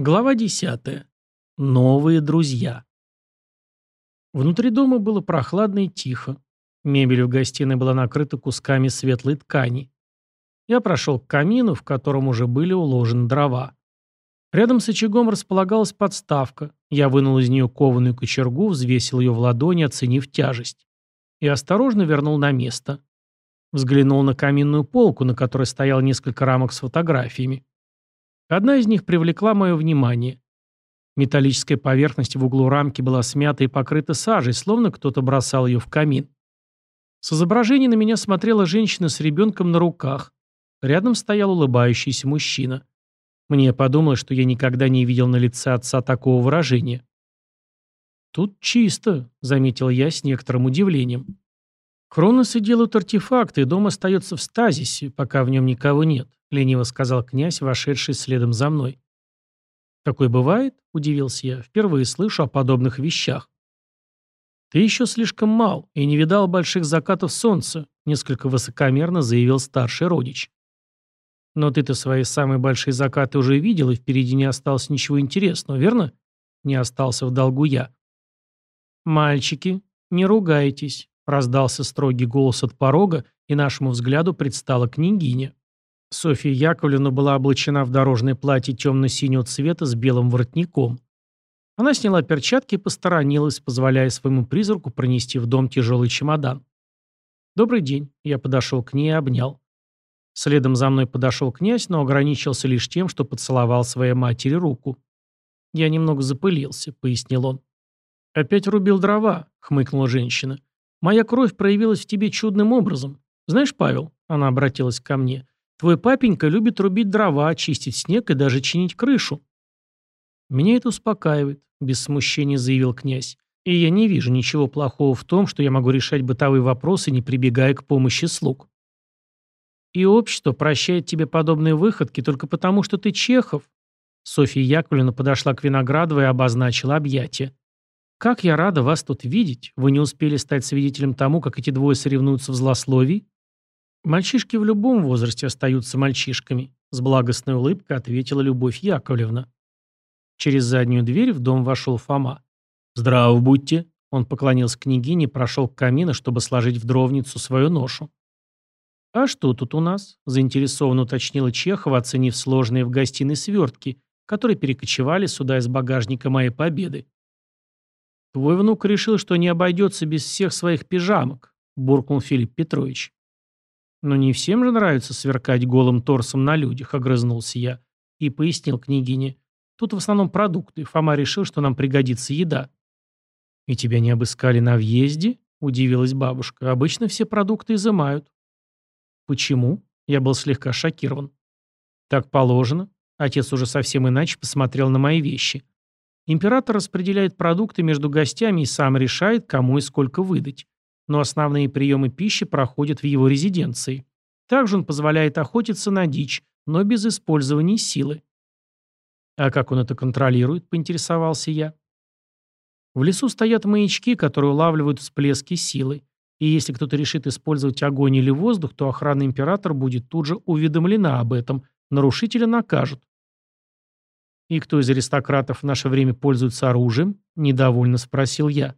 Глава 10. Новые друзья. Внутри дома было прохладно и тихо. Мебель в гостиной была накрыта кусками светлой ткани. Я прошел к камину, в котором уже были уложены дрова. Рядом с очагом располагалась подставка. Я вынул из нее кованую кочергу, взвесил ее в ладони, оценив тяжесть. И осторожно вернул на место. Взглянул на каминную полку, на которой стоял несколько рамок с фотографиями. Одна из них привлекла мое внимание. Металлическая поверхность в углу рамки была смята и покрыта сажей, словно кто-то бросал ее в камин. С изображения на меня смотрела женщина с ребенком на руках. Рядом стоял улыбающийся мужчина. Мне подумалось, что я никогда не видел на лице отца такого выражения. «Тут чисто», — заметил я с некоторым удивлением. Хроносы делают артефакты, и дом остается в стазисе, пока в нем никого нет. — лениво сказал князь, вошедший следом за мной. «Такое бывает?» — удивился я. «Впервые слышу о подобных вещах». «Ты еще слишком мал и не видал больших закатов солнца», — несколько высокомерно заявил старший родич. «Но ты-то свои самые большие закаты уже видел, и впереди не осталось ничего интересного, верно?» Не остался в долгу я. «Мальчики, не ругайтесь», — раздался строгий голос от порога, и нашему взгляду предстала княгиня. Софья Яковлевна была облачена в дорожное платье темно-синего цвета с белым воротником. Она сняла перчатки и посторонилась, позволяя своему призраку пронести в дом тяжелый чемодан. «Добрый день», — я подошел к ней и обнял. Следом за мной подошел князь, но ограничился лишь тем, что поцеловал своей матери руку. «Я немного запылился», — пояснил он. «Опять рубил дрова», — хмыкнула женщина. «Моя кровь проявилась в тебе чудным образом. Знаешь, Павел», — она обратилась ко мне, Твой папенька любит рубить дрова, чистить снег и даже чинить крышу. Меня это успокаивает, без смущения заявил князь. И я не вижу ничего плохого в том, что я могу решать бытовые вопросы, не прибегая к помощи слуг. И общество прощает тебе подобные выходки только потому, что ты Чехов. Софья Яковлевна подошла к Виноградовой и обозначила объятия. «Как я рада вас тут видеть. Вы не успели стать свидетелем тому, как эти двое соревнуются в злословии?» «Мальчишки в любом возрасте остаются мальчишками», — с благостной улыбкой ответила Любовь Яковлевна. Через заднюю дверь в дом вошел Фома. «Здраво будьте!» Он поклонился княгине и прошел к камину, чтобы сложить в дровницу свою ношу. «А что тут у нас?» – заинтересованно уточнила Чехова, оценив сложные в гостиной свертки, которые перекочевали сюда из багажника моей победы. «Твой внук решил, что не обойдется без всех своих пижамок», – буркнул Филипп Петрович. «Но не всем же нравится сверкать голым торсом на людях», — огрызнулся я. И пояснил княгине. «Тут в основном продукты. Фома решил, что нам пригодится еда». «И тебя не обыскали на въезде?» — удивилась бабушка. «Обычно все продукты изымают». «Почему?» — я был слегка шокирован. «Так положено». Отец уже совсем иначе посмотрел на мои вещи. Император распределяет продукты между гостями и сам решает, кому и сколько выдать но основные приемы пищи проходят в его резиденции. Также он позволяет охотиться на дичь, но без использования силы. «А как он это контролирует?» – поинтересовался я. В лесу стоят маячки, которые улавливают всплески силы. И если кто-то решит использовать огонь или воздух, то охрана императора будет тут же уведомлена об этом. Нарушителя накажут. «И кто из аристократов в наше время пользуется оружием?» – недовольно спросил я.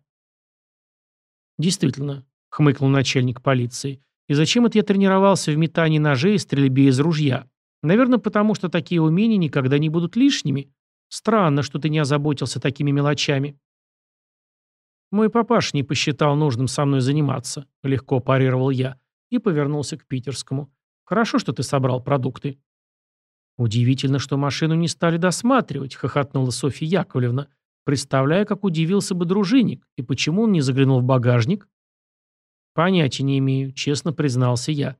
«Действительно», — хмыкнул начальник полиции. «И зачем это я тренировался в метании ножей и стрельбе из ружья? Наверное, потому что такие умения никогда не будут лишними. Странно, что ты не озаботился такими мелочами». «Мой папаш не посчитал нужным со мной заниматься», — легко парировал я и повернулся к питерскому. «Хорошо, что ты собрал продукты». «Удивительно, что машину не стали досматривать», — хохотнула Софья Яковлевна. Представляю, как удивился бы дружинник, и почему он не заглянул в багажник? Понятия не имею, честно признался я.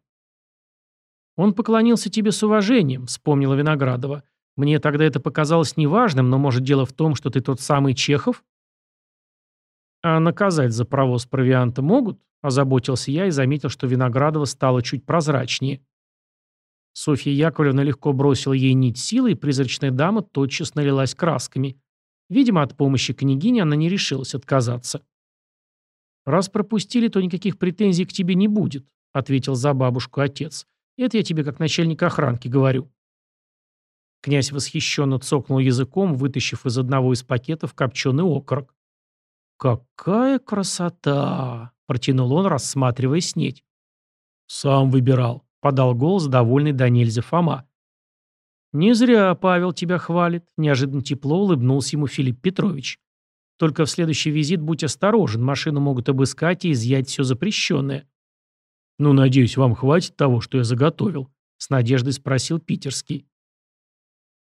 Он поклонился тебе с уважением, вспомнила Виноградова. Мне тогда это показалось неважным, но может дело в том, что ты тот самый Чехов? А наказать за провоз провианта могут? Озаботился я и заметил, что Виноградова стала чуть прозрачнее. Софья Яковлевна легко бросила ей нить силы, и призрачная дама тотчас налилась красками. Видимо, от помощи княгини она не решилась отказаться. «Раз пропустили, то никаких претензий к тебе не будет», — ответил за бабушку отец. «Это я тебе как начальник охранки говорю». Князь восхищенно цокнул языком, вытащив из одного из пакетов копченый окорок. «Какая красота!» — протянул он, рассматривая снеть. «Сам выбирал», — подал голос довольный до нельзя Фома. «Не зря Павел тебя хвалит», — неожиданно тепло улыбнулся ему Филипп Петрович. «Только в следующий визит будь осторожен, машину могут обыскать и изъять все запрещенное». «Ну, надеюсь, вам хватит того, что я заготовил?» — с надеждой спросил Питерский.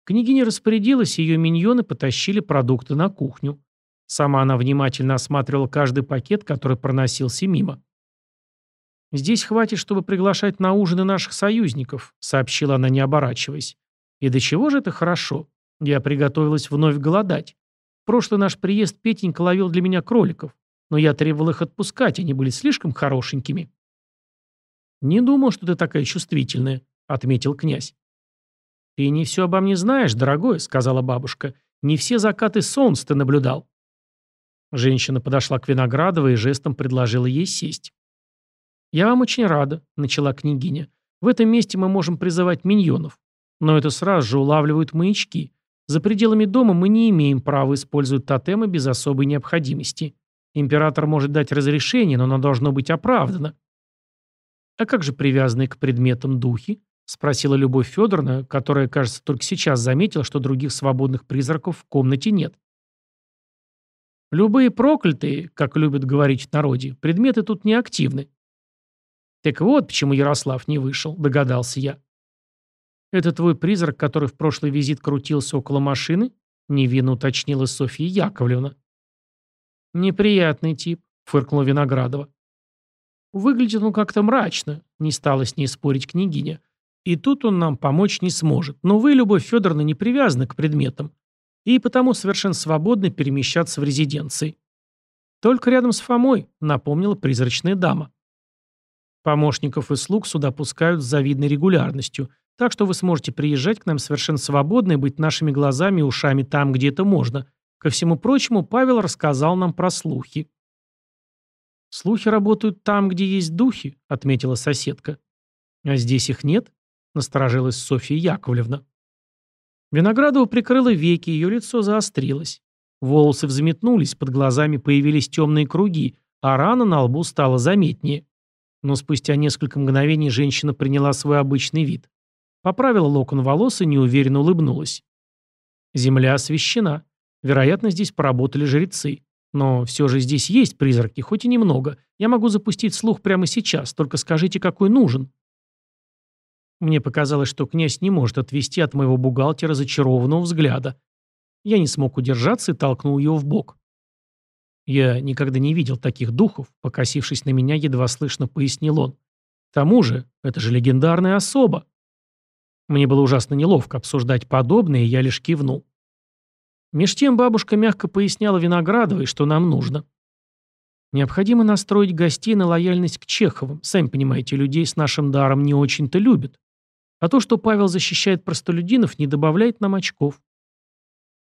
Княгиня распорядилась, и ее миньоны потащили продукты на кухню. Сама она внимательно осматривала каждый пакет, который проносился мимо. «Здесь хватит, чтобы приглашать на ужины наших союзников», — сообщила она, не оборачиваясь. «И до чего же это хорошо? Я приготовилась вновь голодать. В прошлый наш приезд Петенька ловил для меня кроликов, но я требовал их отпускать, они были слишком хорошенькими». «Не думал, что ты такая чувствительная», — отметил князь. «Ты не все обо мне знаешь, дорогой», — сказала бабушка. «Не все закаты солнца ты наблюдал». Женщина подошла к Виноградовой и жестом предложила ей сесть. «Я вам очень рада», — начала княгиня. «В этом месте мы можем призывать миньонов. Но это сразу же улавливают маячки. За пределами дома мы не имеем права использовать тотемы без особой необходимости. Император может дать разрешение, но оно должно быть оправдано». «А как же привязанные к предметам духи?» — спросила Любовь Федоровна, которая, кажется, только сейчас заметила, что других свободных призраков в комнате нет. Любые проклятые, как любят говорить в народе, предметы тут не активны. Так вот, почему Ярослав не вышел, догадался я. Это твой призрак, который в прошлый визит крутился около машины? Невинно уточнила Софья Яковлевна. Неприятный тип, фыркнула Виноградова. Выглядит он как-то мрачно, не стала с ней спорить княгиня. И тут он нам помочь не сможет. Но вы, Любовь Федоровна, не привязаны к предметам. И потому совершенно свободны перемещаться в резиденции. Только рядом с Фомой, напомнила призрачная дама. Помощников и слуг сюда пускают с завидной регулярностью, так что вы сможете приезжать к нам совершенно свободно и быть нашими глазами и ушами там, где это можно. Ко всему прочему, Павел рассказал нам про слухи. «Слухи работают там, где есть духи», — отметила соседка. «А здесь их нет?» Насторожилась Софья Яковлевна. Виноградова прикрыла веки, ее лицо заострилось. Волосы взметнулись, под глазами появились темные круги, а рана на лбу стала заметнее. Но спустя несколько мгновений женщина приняла свой обычный вид. Поправила локон волос и неуверенно улыбнулась. Земля освещена. Вероятно, здесь поработали жрецы. Но все же здесь есть призраки, хоть и немного. Я могу запустить слух прямо сейчас, только скажите, какой нужен. Мне показалось, что князь не может отвести от моего бухгалтера зачарованного взгляда. Я не смог удержаться и толкнул его в бок. Я никогда не видел таких духов, покосившись на меня, едва слышно пояснил он. К тому же, это же легендарная особа. Мне было ужасно неловко обсуждать подобное, и я лишь кивнул. Меж тем бабушка мягко поясняла Виноградовой, что нам нужно. Необходимо настроить гостей на лояльность к Чеховым. Сами понимаете, людей с нашим даром не очень-то любят. А то, что Павел защищает простолюдинов, не добавляет нам очков.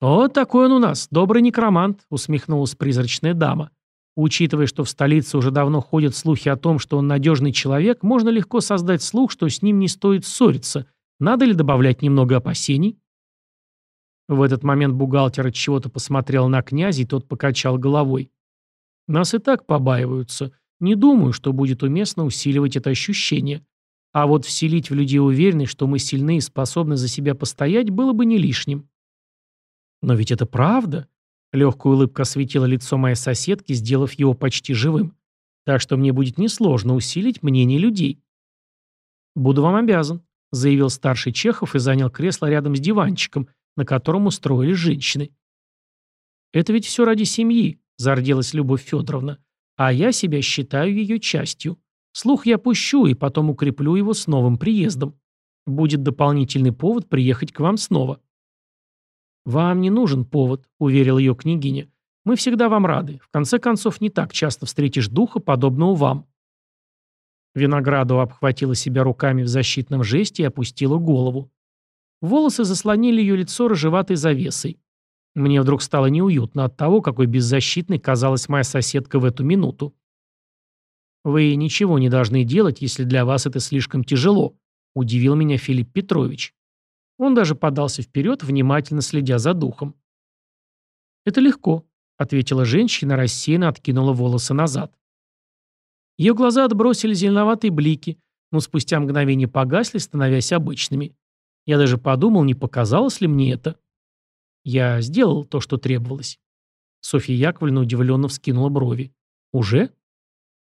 «Вот такой он у нас, добрый некромант», — усмехнулась призрачная дама. Учитывая, что в столице уже давно ходят слухи о том, что он надежный человек, можно легко создать слух, что с ним не стоит ссориться. Надо ли добавлять немного опасений? В этот момент бухгалтер от чего-то посмотрел на князя, и тот покачал головой. Нас и так побаиваются. Не думаю, что будет уместно усиливать это ощущение. А вот вселить в людей уверенность, что мы сильны и способны за себя постоять, было бы не лишним. Но ведь это правда. Легкая улыбка осветила лицо моей соседки, сделав его почти живым. Так что мне будет несложно усилить мнение людей. «Буду вам обязан», — заявил старший Чехов и занял кресло рядом с диванчиком, на котором устроились женщины. «Это ведь все ради семьи», — зарделась Любовь Федоровна. «А я себя считаю ее частью. Слух я пущу и потом укреплю его с новым приездом. Будет дополнительный повод приехать к вам снова». «Вам не нужен повод», — уверил ее княгиня. «Мы всегда вам рады. В конце концов, не так часто встретишь духа, подобного вам». Виноградова обхватила себя руками в защитном жесте и опустила голову. Волосы заслонили ее лицо рыжеватой завесой. Мне вдруг стало неуютно от того, какой беззащитной казалась моя соседка в эту минуту. «Вы ничего не должны делать, если для вас это слишком тяжело», – удивил меня Филипп Петрович. Он даже подался вперед, внимательно следя за духом. «Это легко», — ответила женщина, рассеянно откинула волосы назад. Ее глаза отбросили зеленоватые блики, но спустя мгновение погасли, становясь обычными. Я даже подумал, не показалось ли мне это. Я сделал то, что требовалось. Софья Яковлевна удивленно вскинула брови. «Уже?»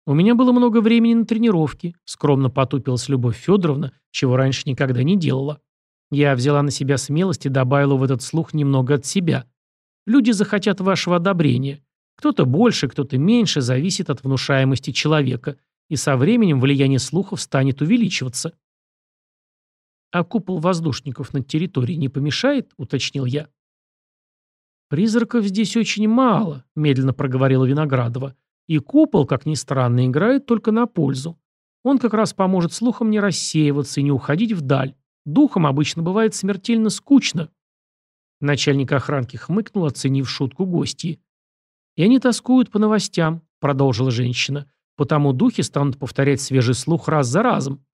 «У меня было много времени на тренировки», — скромно потупилась Любовь Федоровна, чего раньше никогда не делала. Я взяла на себя смелость и добавила в этот слух немного от себя. Люди захотят вашего одобрения. Кто-то больше, кто-то меньше, зависит от внушаемости человека, и со временем влияние слухов станет увеличиваться. «А купол воздушников над территорией не помешает?» — уточнил я. «Призраков здесь очень мало», — медленно проговорила Виноградова. «И купол, как ни странно, играет только на пользу. Он как раз поможет слухам не рассеиваться и не уходить вдаль. Духом обычно бывает смертельно скучно». Начальник охранки хмыкнул, оценив шутку гостьи. «И они тоскуют по новостям», — продолжила женщина. «Потому духи станут повторять свежий слух раз за разом».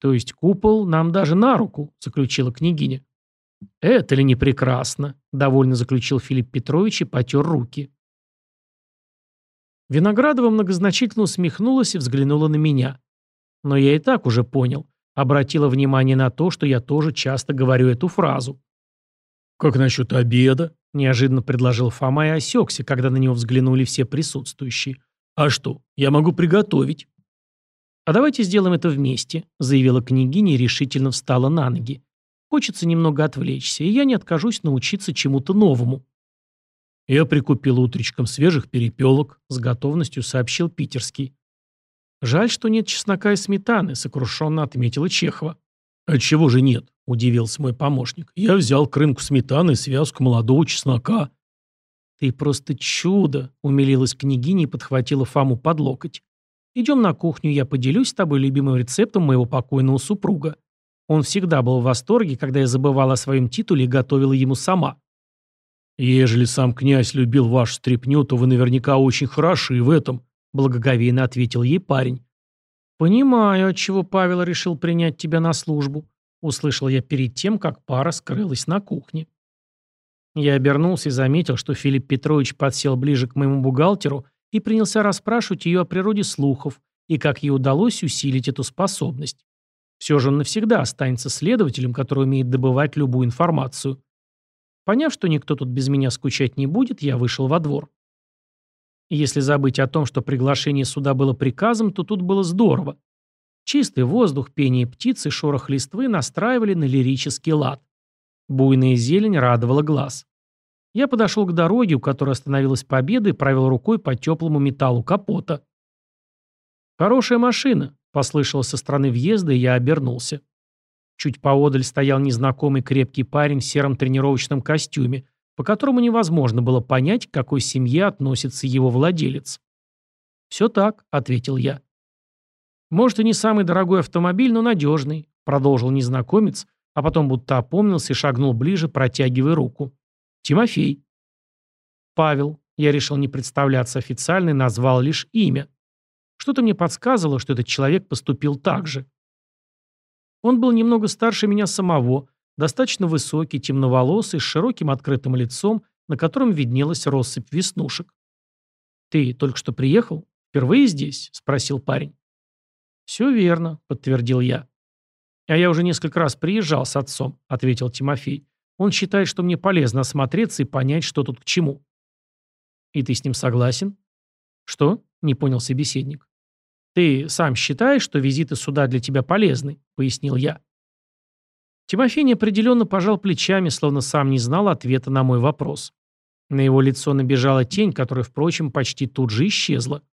«То есть купол нам даже на руку», — заключила княгиня. «Это ли не прекрасно?» — довольно заключил Филипп Петрович и потер руки. Виноградова многозначительно усмехнулась и взглянула на меня. Но я и так уже понял. Обратила внимание на то, что я тоже часто говорю эту фразу. «Как насчет обеда?» – неожиданно предложил Фома и осекся, когда на него взглянули все присутствующие. «А что, я могу приготовить?» «А давайте сделаем это вместе», – заявила княгиня и решительно встала на ноги. Хочется немного отвлечься, и я не откажусь научиться чему-то новому. Я прикупил утречком свежих перепелок, с готовностью сообщил Питерский. Жаль, что нет чеснока и сметаны, сокрушенно отметила Чехова. «Отчего же нет?» – удивился мой помощник. «Я взял крынку сметаны и связку молодого чеснока». «Ты просто чудо!» – умилилась княгиня и подхватила Фаму под локоть. «Идем на кухню, я поделюсь с тобой любимым рецептом моего покойного супруга. Он всегда был в восторге, когда я забывала о своем титуле и готовила ему сама. «Ежели сам князь любил вашу стряпню, то вы наверняка очень хороши в этом», — благоговейно ответил ей парень. «Понимаю, отчего Павел решил принять тебя на службу», — услышал я перед тем, как пара скрылась на кухне. Я обернулся и заметил, что Филипп Петрович подсел ближе к моему бухгалтеру и принялся расспрашивать ее о природе слухов и как ей удалось усилить эту способность. Все же он навсегда останется следователем, который умеет добывать любую информацию. Поняв, что никто тут без меня скучать не будет, я вышел во двор. Если забыть о том, что приглашение сюда было приказом, то тут было здорово. Чистый воздух, пение птиц и шорох листвы настраивали на лирический лад. Буйная зелень радовала глаз. Я подошел к дороге, у которой остановилась победа, и провел рукой по теплому металлу капота. «Хорошая машина», Послышалось со стороны въезда, и я обернулся. Чуть поодаль стоял незнакомый крепкий парень в сером тренировочном костюме, по которому невозможно было понять, к какой семье относится его владелец. «Все так», — ответил я. «Может, и не самый дорогой автомобиль, но надежный», — продолжил незнакомец, а потом будто опомнился и шагнул ближе, протягивая руку. «Тимофей». «Павел». Я решил не представляться официально и назвал лишь имя. Что-то мне подсказывало, что этот человек поступил так же. Он был немного старше меня самого, достаточно высокий, темноволосый, с широким открытым лицом, на котором виднелась россыпь веснушек. «Ты только что приехал? Впервые здесь?» – спросил парень. «Все верно», – подтвердил я. «А я уже несколько раз приезжал с отцом», – ответил Тимофей. «Он считает, что мне полезно осмотреться и понять, что тут к чему». «И ты с ним согласен?» «Что?» – не понял собеседник. «Ты сам считаешь, что визиты сюда для тебя полезны?» — пояснил я. Тимофей неопределенно пожал плечами, словно сам не знал ответа на мой вопрос. На его лицо набежала тень, которая, впрочем, почти тут же исчезла.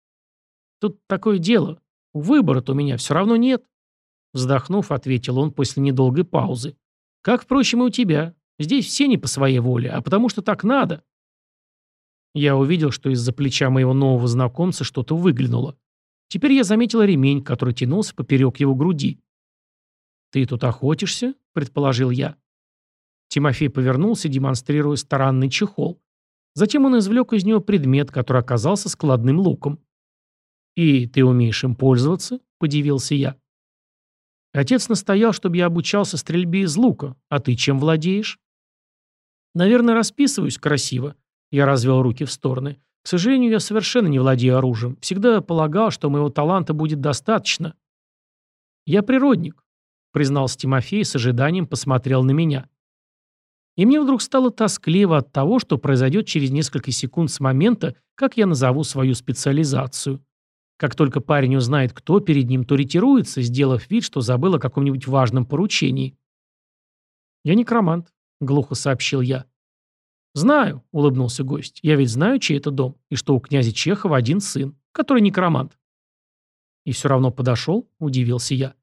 «Тут такое дело. Выбора-то у меня все равно нет». Вздохнув, ответил он после недолгой паузы. «Как, впрочем, и у тебя. Здесь все не по своей воле, а потому что так надо». Я увидел, что из-за плеча моего нового знакомца что-то выглянуло. Теперь я заметила ремень, который тянулся поперек его груди. «Ты тут охотишься?» – предположил я. Тимофей повернулся, демонстрируя старанный чехол. Затем он извлек из него предмет, который оказался складным луком. «И ты умеешь им пользоваться?» – подивился я. Отец настоял, чтобы я обучался стрельбе из лука. А ты чем владеешь? Наверное, расписываюсь красиво. Я развел руки в стороны. К сожалению, я совершенно не владею оружием. Всегда полагал, что моего таланта будет достаточно. Я природник, признался Тимофей с ожиданием посмотрел на меня. И мне вдруг стало тоскливо от того, что произойдет через несколько секунд с момента, как я назову свою специализацию. Как только парень узнает, кто перед ним, то ретируется, сделав вид, что забыл о каком-нибудь важном поручении. «Я некромант», — глухо сообщил я. «Знаю», — улыбнулся гость. «Я ведь знаю, чей это дом, и что у князя Чехова один сын, который некромант». «И все равно подошел?» — удивился я.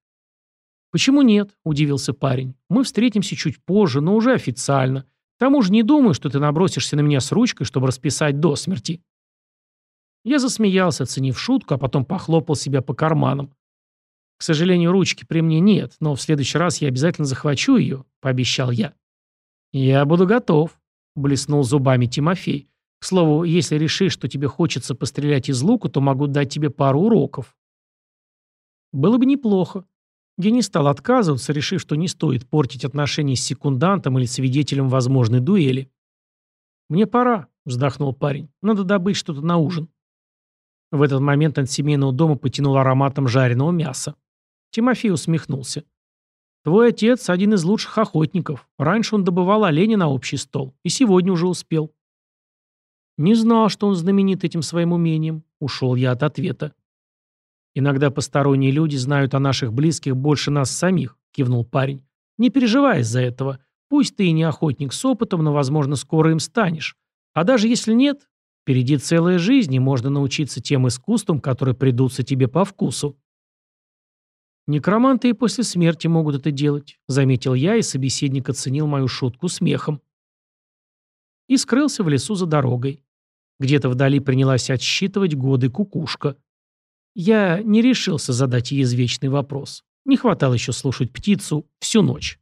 «Почему нет?» – удивился парень. «Мы встретимся чуть позже, но уже официально. К тому же не думаю, что ты набросишься на меня с ручкой, чтобы расписать до смерти». Я засмеялся, оценив шутку, а потом похлопал себя по карманам. «К сожалению, ручки при мне нет, но в следующий раз я обязательно захвачу ее», – пообещал я. «Я буду готов», – блеснул зубами Тимофей. «К слову, если решишь, что тебе хочется пострелять из лука, то могу дать тебе пару уроков». «Было бы неплохо», я не стал отказываться, решив, что не стоит портить отношения с секундантом или свидетелем возможной дуэли. «Мне пора», — вздохнул парень. «Надо добыть что-то на ужин». В этот момент от семейного дома потянул ароматом жареного мяса. Тимофей усмехнулся. «Твой отец – один из лучших охотников. Раньше он добывал оленя на общий стол. И сегодня уже успел». «Не знал, что он знаменит этим своим умением», – ушел я от ответа. «Иногда посторонние люди знают о наших близких больше нас самих», – кивнул парень. «Не переживай из-за этого. Пусть ты и не охотник с опытом, но, возможно, скоро им станешь. А даже если нет, впереди целая жизнь, и можно научиться тем искусствам, которые придутся тебе по вкусу». «Некроманты и после смерти могут это делать», — заметил я, и собеседник оценил мою шутку смехом. И скрылся в лесу за дорогой. Где-то вдали принялась отсчитывать годы кукушка. Я не решился задать ей извечный вопрос. Не хватало еще слушать птицу всю ночь.